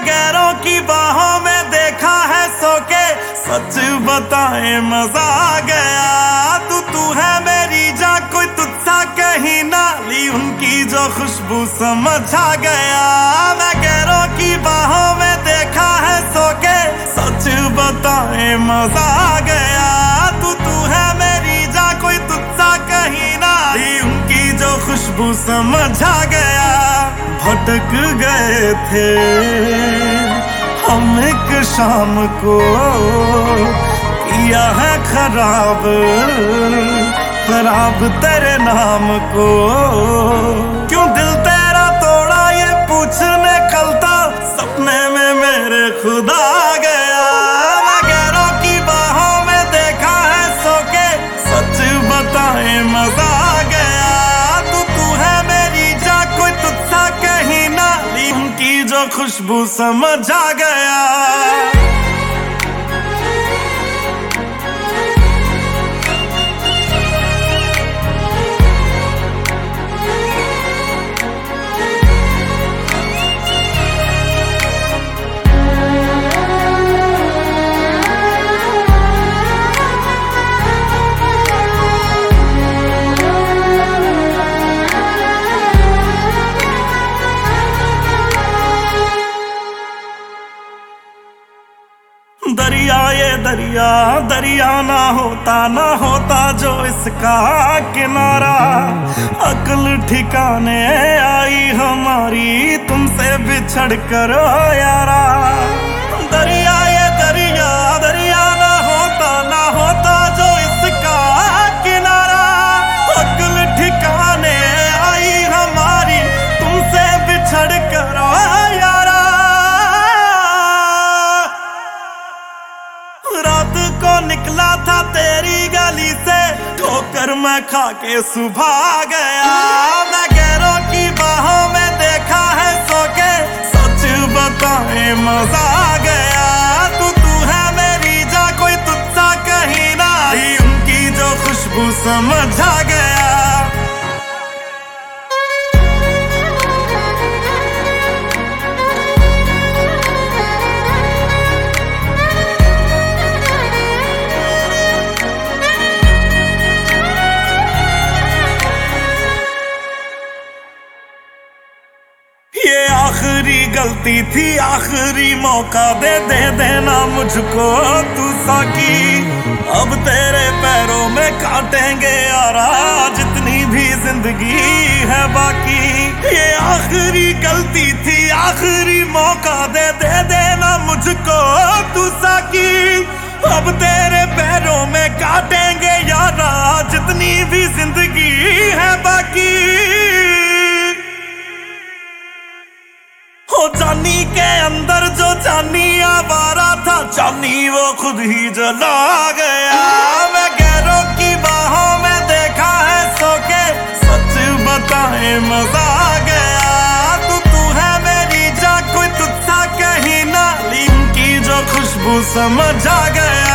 गैरों की बाहों में देखा है सो के सच बताए, मज़ा आ गया। तू तू है मेरी जा, कोई तुझसा कहीं नाली उनकी जो खुशबू समझा गया। मैं गैरों की बाहों में देखा है सो के सच बताए, मज़ा आ गया। तू तू है मेरी जा, कोई तुत्ता कहीं नाली उनकी जो खुशबू समझा गया। भटक गए थे। हम एक शाम को किया है खराब खराब तेरे नाम को। खुशबू समझ गया। दरिया दरिया ना होता ना होता जो इसका किनारा। अकल ठिकाने आई हमारी, तुमसे बिछड़ कर यारा रात को निकला था तेरी गली से, ठोकर मैं खा के सुबह गया। मैं गैरों की बाहों में देखा है सो के सच बताए मज़ा गया। तू तू है मेरी जा, कोई कहीं ना उनकी जो खुशबू समझ गया। गलती थी आखिरी मौका। दे दे देना मुझको तू साकी अब तेरे पैरों में काटेंगे यारा जितनी भी ज़िंदगी है बाकी। ये आखिरी गलती थी, आखिरी मौका। दे दे देना मुझको तू साकी अब तेरे पैरों में काटेंगे यारा जितनी भी ज़िंदगी है खुद ही जला गया। मैं गैरों की बाहों में देखा है सो के सच बताए मज़ा गया। तू तू है मेरी जा कोई तुझसा कहीं ना। इनकी जो खुशबू समझ आ गया।